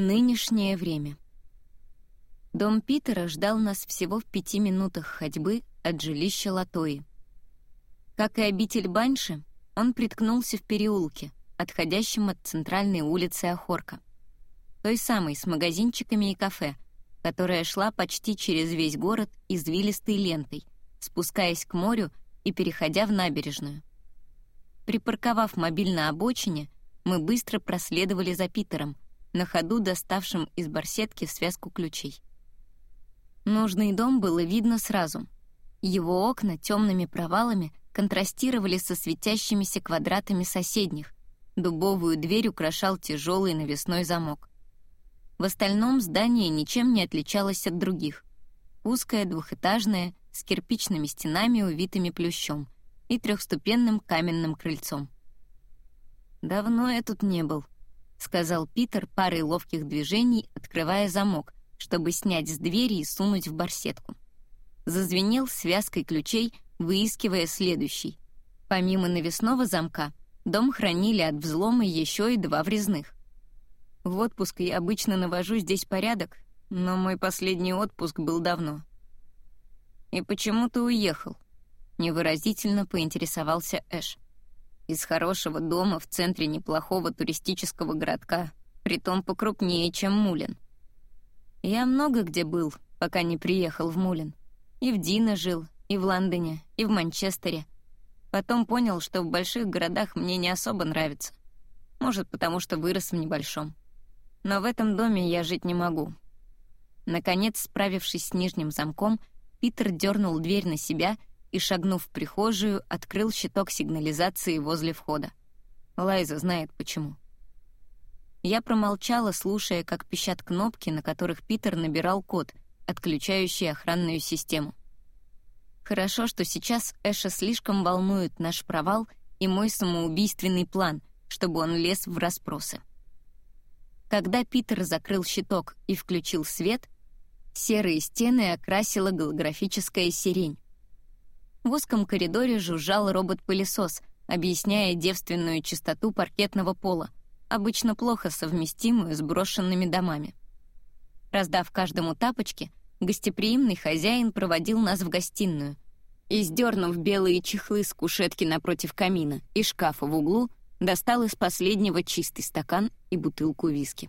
Нынешнее время. Дом Питера ждал нас всего в пяти минутах ходьбы от жилища Латои. Как и обитель Банши, он приткнулся в переулке, отходящем от центральной улицы Охорка. Той самой с магазинчиками и кафе, которая шла почти через весь город извилистой лентой, спускаясь к морю и переходя в набережную. Припарковав мобиль на обочине, мы быстро проследовали за Питером — на ходу доставшим из барсетки связку ключей. Нужный дом было видно сразу. Его окна темными провалами контрастировали со светящимися квадратами соседних. Дубовую дверь украшал тяжелый навесной замок. В остальном здание ничем не отличалось от других. Узкое двухэтажное, с кирпичными стенами, увитыми плющом, и трехступенным каменным крыльцом. «Давно я тут не был», — сказал Питер парой ловких движений, открывая замок, чтобы снять с двери и сунуть в барсетку. Зазвенел связкой ключей, выискивая следующий. Помимо навесного замка, дом хранили от взлома еще и два врезных. В отпуск я обычно навожу здесь порядок, но мой последний отпуск был давно. «И почему ты уехал?» — невыразительно поинтересовался Эш из хорошего дома в центре неплохого туристического городка, притом покрупнее, чем Мулин. Я много где был, пока не приехал в Мулин. И в Дино жил, и в Лондоне, и в Манчестере. Потом понял, что в больших городах мне не особо нравится. Может, потому что вырос в небольшом. Но в этом доме я жить не могу. Наконец, справившись с нижним замком, Питер дернул дверь на себя и, шагнув в прихожую, открыл щиток сигнализации возле входа. Лайза знает почему. Я промолчала, слушая, как пищат кнопки, на которых Питер набирал код, отключающий охранную систему. Хорошо, что сейчас Эша слишком волнует наш провал и мой самоубийственный план, чтобы он лез в расспросы. Когда Питер закрыл щиток и включил свет, серые стены окрасила голографическая сирень. В узком коридоре жужжал робот-пылесос, объясняя девственную чистоту паркетного пола, обычно плохо совместимую с брошенными домами. Раздав каждому тапочки, гостеприимный хозяин проводил нас в гостиную и, сдернув белые чехлы с кушетки напротив камина и шкафа в углу, достал из последнего чистый стакан и бутылку виски.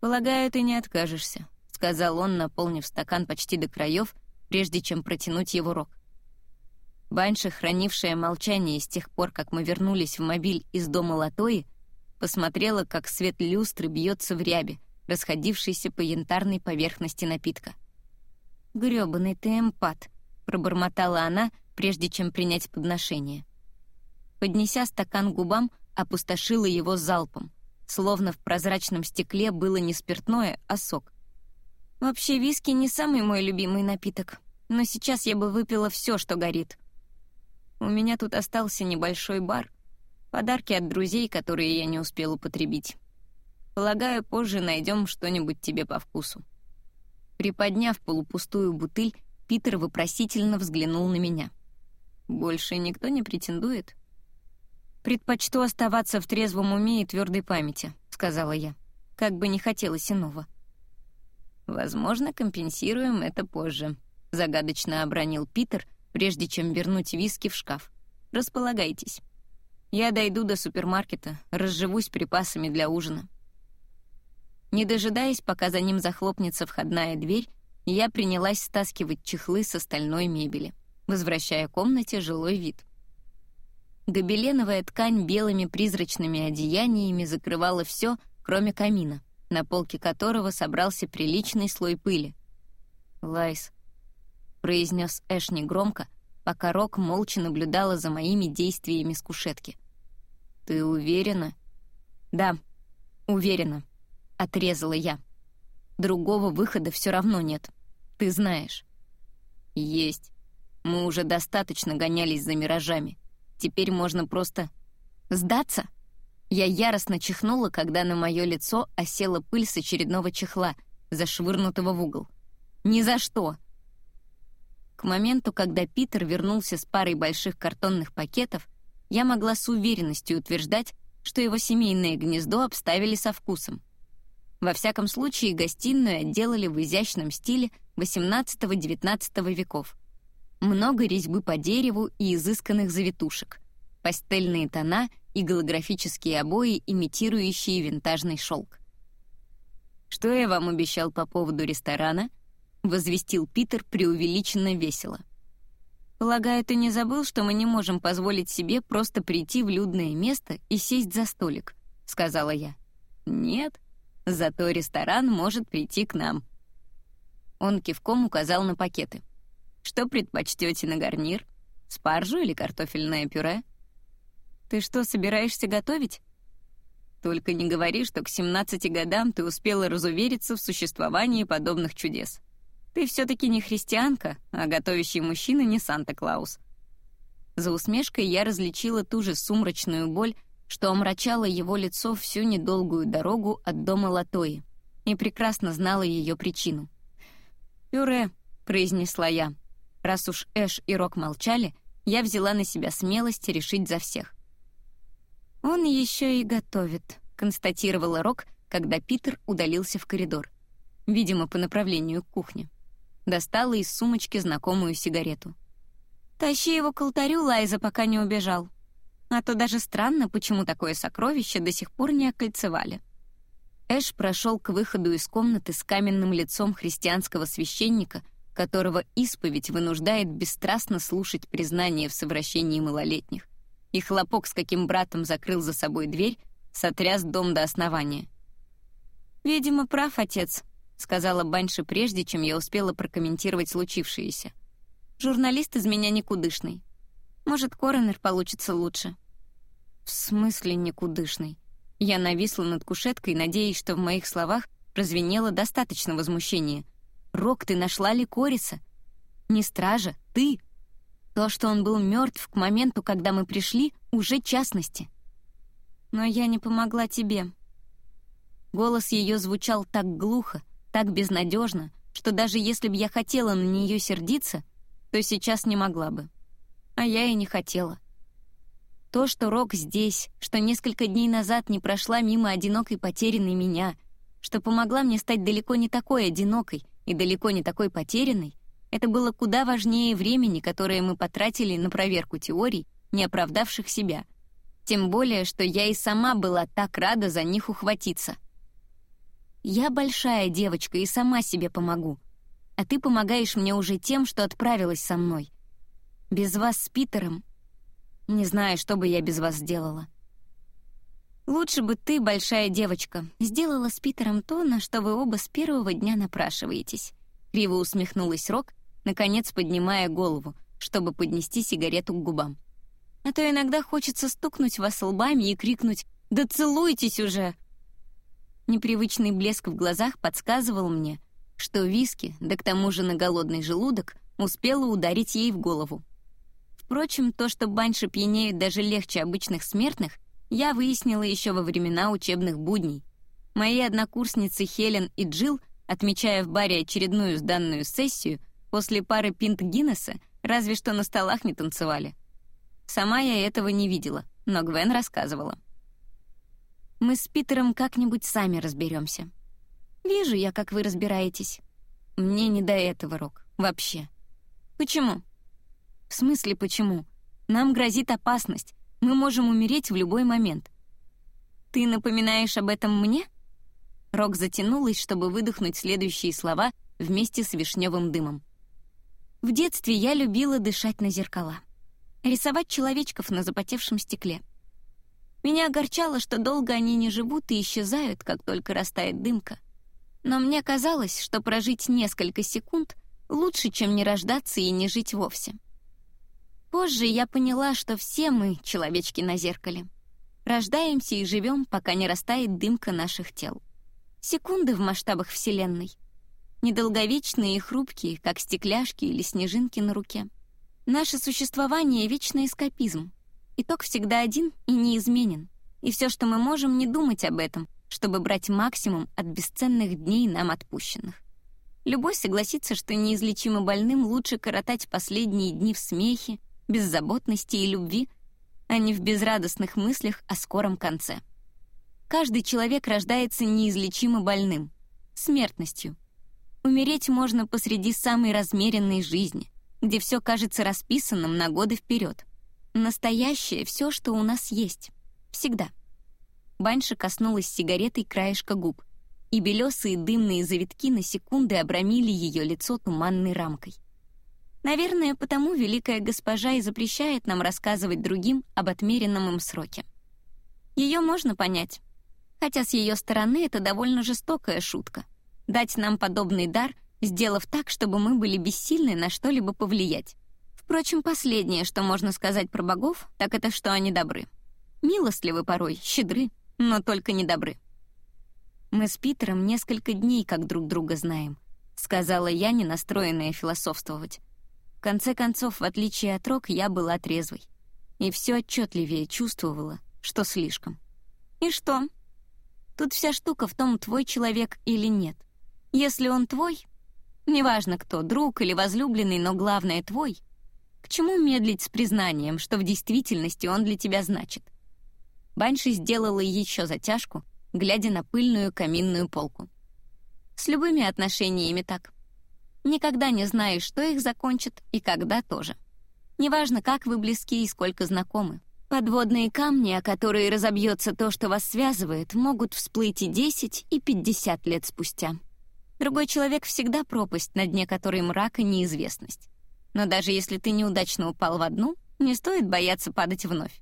«Полагаю, ты не откажешься», — сказал он, наполнив стакан почти до краев, прежде чем протянуть его рог. Банша, хранившая молчание с тех пор, как мы вернулись в мобиль из дома Латои, посмотрела, как свет люстры бьется в рябе, расходившейся по янтарной поверхности напитка. «Грёбаный ты эмпат», — пробормотала она, прежде чем принять подношение. Поднеся стакан губам, опустошила его залпом, словно в прозрачном стекле было не спиртное, а сок. «Вообще виски не самый мой любимый напиток, но сейчас я бы выпила все, что горит», у меня тут остался небольшой бар. Подарки от друзей, которые я не успел употребить. Полагаю, позже найдем что-нибудь тебе по вкусу». Приподняв полупустую бутыль, Питер вопросительно взглянул на меня. «Больше никто не претендует?» «Предпочту оставаться в трезвом уме и твердой памяти», — сказала я. «Как бы не хотелось иного». «Возможно, компенсируем это позже», — загадочно обронил Питер, прежде чем вернуть виски в шкаф. Располагайтесь. Я дойду до супермаркета, разживусь припасами для ужина. Не дожидаясь, пока за ним захлопнется входная дверь, я принялась стаскивать чехлы с остальной мебели, возвращая комнате жилой вид. Гобеленовая ткань белыми призрачными одеяниями закрывала все, кроме камина, на полке которого собрался приличный слой пыли. Лайс, произнес Эш негромко, пока Рок молча наблюдала за моими действиями с кушетки. «Ты уверена?» «Да, уверена», — отрезала я. «Другого выхода все равно нет. Ты знаешь». «Есть. Мы уже достаточно гонялись за миражами. Теперь можно просто...» «Сдаться?» Я яростно чихнула, когда на мое лицо осела пыль с очередного чехла, зашвырнутого в угол. «Ни за что!» К моменту, когда Питер вернулся с парой больших картонных пакетов, я могла с уверенностью утверждать, что его семейное гнездо обставили со вкусом. Во всяком случае, гостиную отделали в изящном стиле XVIII-XIX веков. Много резьбы по дереву и изысканных завитушек, пастельные тона и голографические обои, имитирующие винтажный шелк. «Что я вам обещал по поводу ресторана?» — возвестил Питер преувеличенно весело. «Полагаю, ты не забыл, что мы не можем позволить себе просто прийти в людное место и сесть за столик», — сказала я. «Нет, зато ресторан может прийти к нам». Он кивком указал на пакеты. «Что предпочтете на гарнир? Спаржу или картофельное пюре?» «Ты что, собираешься готовить?» «Только не говори, что к 17 годам ты успела разувериться в существовании подобных чудес. Ты все-таки не христианка, а готовящий мужчина не Санта-Клаус». За усмешкой я различила ту же сумрачную боль, что омрачало его лицо всю недолгую дорогу от дома Латои, и прекрасно знала ее причину. «Пюре», — произнесла я. Раз уж Эш и Рок молчали, я взяла на себя смелость решить за всех. «Он еще и готовит», — констатировала Рок, когда Питер удалился в коридор. Видимо, по направлению к кухне. Достала из сумочки знакомую сигарету. «Тащи его к алтарю, Лайза, пока не убежал», а то даже странно, почему такое сокровище до сих пор не окольцевали. Эш прошел к выходу из комнаты с каменным лицом христианского священника, которого исповедь вынуждает бесстрастно слушать признание в совращении малолетних, и хлопок, с каким братом закрыл за собой дверь, сотряс дом до основания. «Видимо, прав отец», — сказала Банши прежде, чем я успела прокомментировать случившееся. «Журналист из меня никудышный. Может, коронер получится лучше». «В смысле никудышный?» Я нависла над кушеткой, надеясь, что в моих словах прозвенело достаточно возмущения. «Рок, ты нашла ли Кориса?» «Не стража, ты!» То, что он был мертв к моменту, когда мы пришли, уже частности. «Но я не помогла тебе». Голос ее звучал так глухо, так безнадежно, что даже если бы я хотела на нее сердиться, то сейчас не могла бы. А я и не хотела. То, что Рок здесь, что несколько дней назад не прошла мимо одинокой потерянной меня, что помогла мне стать далеко не такой одинокой и далеко не такой потерянной, это было куда важнее времени, которое мы потратили на проверку теорий, не оправдавших себя. Тем более, что я и сама была так рада за них ухватиться. Я большая девочка и сама себе помогу. А ты помогаешь мне уже тем, что отправилась со мной. Без вас с Питером не знаю, что бы я без вас сделала. Лучше бы ты, большая девочка, сделала с Питером то, на что вы оба с первого дня напрашиваетесь. Криво усмехнулась Рок, наконец поднимая голову, чтобы поднести сигарету к губам. А то иногда хочется стукнуть вас лбами и крикнуть «Да целуйтесь уже!» Непривычный блеск в глазах подсказывал мне, что виски, да к тому же на голодный желудок, успела ударить ей в голову. Впрочем, то, что банши пьянеют даже легче обычных смертных, я выяснила еще во времена учебных будней. Мои однокурсницы Хелен и Джилл, отмечая в баре очередную сданную сессию, после пары пинт Гиннесса разве что на столах не танцевали. Сама я этого не видела, но Гвен рассказывала. «Мы с Питером как-нибудь сами разберемся. Вижу я, как вы разбираетесь. Мне не до этого, Рок, вообще. Почему?» «В смысле почему? Нам грозит опасность. Мы можем умереть в любой момент». «Ты напоминаешь об этом мне?» Рок затянулась, чтобы выдохнуть следующие слова вместе с вишневым дымом. В детстве я любила дышать на зеркала. Рисовать человечков на запотевшем стекле. Меня огорчало, что долго они не живут и исчезают, как только растает дымка. Но мне казалось, что прожить несколько секунд лучше, чем не рождаться и не жить вовсе. Позже я поняла, что все мы — человечки на зеркале. Рождаемся и живем, пока не растает дымка наших тел. Секунды в масштабах Вселенной. Недолговечные и хрупкие, как стекляшки или снежинки на руке. Наше существование — вечный эскапизм. Итог всегда один и неизменен. И все, что мы можем, не думать об этом, чтобы брать максимум от бесценных дней нам отпущенных. Любой согласится, что неизлечимо больным лучше коротать последние дни в смехе, беззаботности и любви, а не в безрадостных мыслях о скором конце. каждый человек рождается неизлечимо больным, смертностью. Умереть можно посреди самой размеренной жизни, где все кажется расписанным на годы вперед. Настоящее — все, что у нас есть. Всегда. Банша коснулась сигаретой краешка губ, и белесые дымные завитки на секунды обрамили ее лицо туманной рамкой. Наверное, потому великая госпожа и запрещает нам рассказывать другим об отмеренном им сроке. Ее можно понять, хотя с ее стороны это довольно жестокая шутка — дать нам подобный дар, сделав так, чтобы мы были бессильны на что-либо повлиять. Впрочем, последнее, что можно сказать про богов, так это, что они добры. Милостливы порой, щедры, но только не добры. «Мы с Питером несколько дней как друг друга знаем», — сказала я, не настроенная философствовать. В конце концов, в отличие от Рок, я была трезвой. И все отчетливее чувствовала, что слишком. И что? Тут вся штука в том, твой человек или нет. Если он твой, неважно кто, друг или возлюбленный, но главное — твой, к чему медлить с признанием, что в действительности он для тебя значит? Банши сделала еще затяжку, глядя на пыльную каминную полку. С любыми отношениями так. Никогда не знаешь, что их закончит и когда тоже. Неважно, как вы близки и сколько знакомы. Подводные камни, о которые разобьется то, что вас связывает, могут всплыть и 10, и 50 лет спустя. Другой человек всегда пропасть, на дне которой мрак и неизвестность. Но даже если ты неудачно упал в одну, не стоит бояться падать вновь.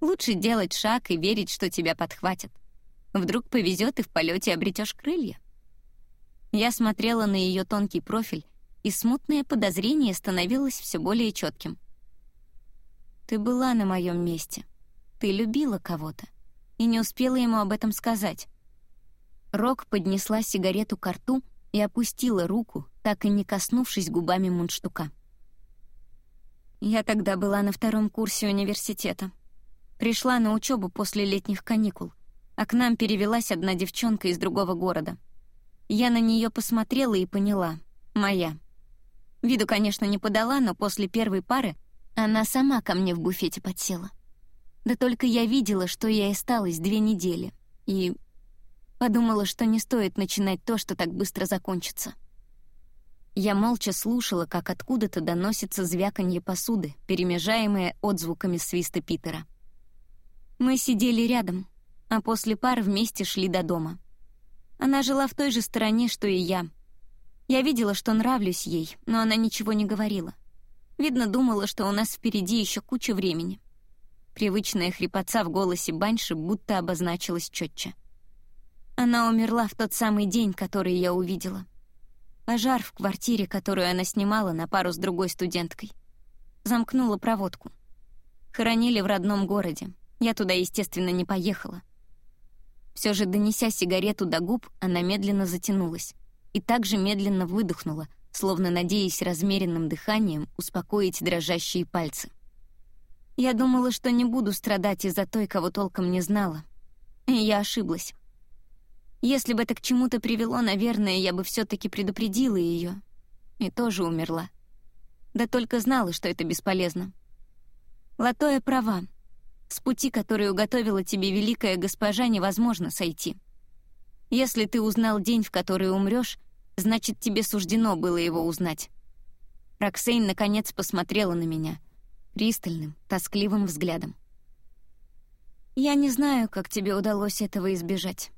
Лучше делать шаг и верить, что тебя подхватят. Вдруг повезет и в полете обретешь крылья. Я смотрела на ее тонкий профиль, и смутное подозрение становилось все более четким. Ты была на моем месте. Ты любила кого-то. И не успела ему об этом сказать. Рок поднесла сигарету к рту и опустила руку, так и не коснувшись губами мундштука. Я тогда была на втором курсе университета. Пришла на учебу после летних каникул, а к нам перевелась одна девчонка из другого города. Я на нее посмотрела и поняла — моя. Виду, конечно, не подала, но после первой пары она сама ко мне в буфете подсела. Да только я видела, что ей осталось две недели, и подумала, что не стоит начинать то, что так быстро закончится. Я молча слушала, как откуда-то доносится звяканье посуды, перемежаемое отзвуками свиста Питера. Мы сидели рядом, а после пар вместе шли до дома. Она жила в той же стороне, что и я. Я видела, что нравлюсь ей, но она ничего не говорила. Видно, думала, что у нас впереди еще куча времени. Привычная хрипотца в голосе Банши будто обозначилась четче. Она умерла в тот самый день, который я увидела. Пожар в квартире, которую она снимала на пару с другой студенткой. Замкнула проводку. Хоронили в родном городе, я туда, естественно, не поехала. Все же, донеся сигарету до губ, она медленно затянулась и также медленно выдохнула, словно надеясь размеренным дыханием успокоить дрожащие пальцы. Я думала, что не буду страдать из-за той, кого толком не знала. И я ошиблась. Если бы это к чему-то привело, наверное, я бы все таки предупредила ее И тоже умерла. Да только знала, что это бесполезно. Латоя права. С пути, который уготовила тебе великая госпожа, невозможно сойти. Если ты узнал день, в который умрешь, значит, тебе суждено было его узнать. Роксейн наконец посмотрела на меня пристальным, тоскливым взглядом. «Я не знаю, как тебе удалось этого избежать.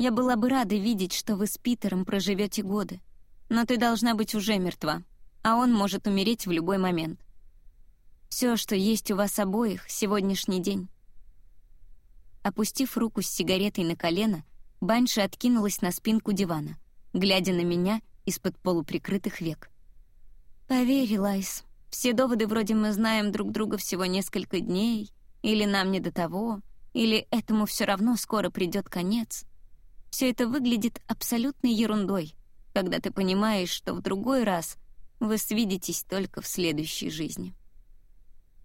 Я была бы рада видеть, что вы с Питером проживете годы, но ты должна быть уже мертва, а он может умереть в любой момент. Все, что есть у вас обоих, сегодняшний день». Опустив руку с сигаретой на колено, Банши откинулась на спинку дивана, глядя на меня из-под полуприкрытых век. «Поверь, Лайс, все доводы вроде «мы знаем друг друга всего несколько дней», или «нам не до того», или «этому все равно скоро придет конец», все это выглядит абсолютной ерундой, когда ты понимаешь, что в другой раз вы свидитесь только в следующей жизни.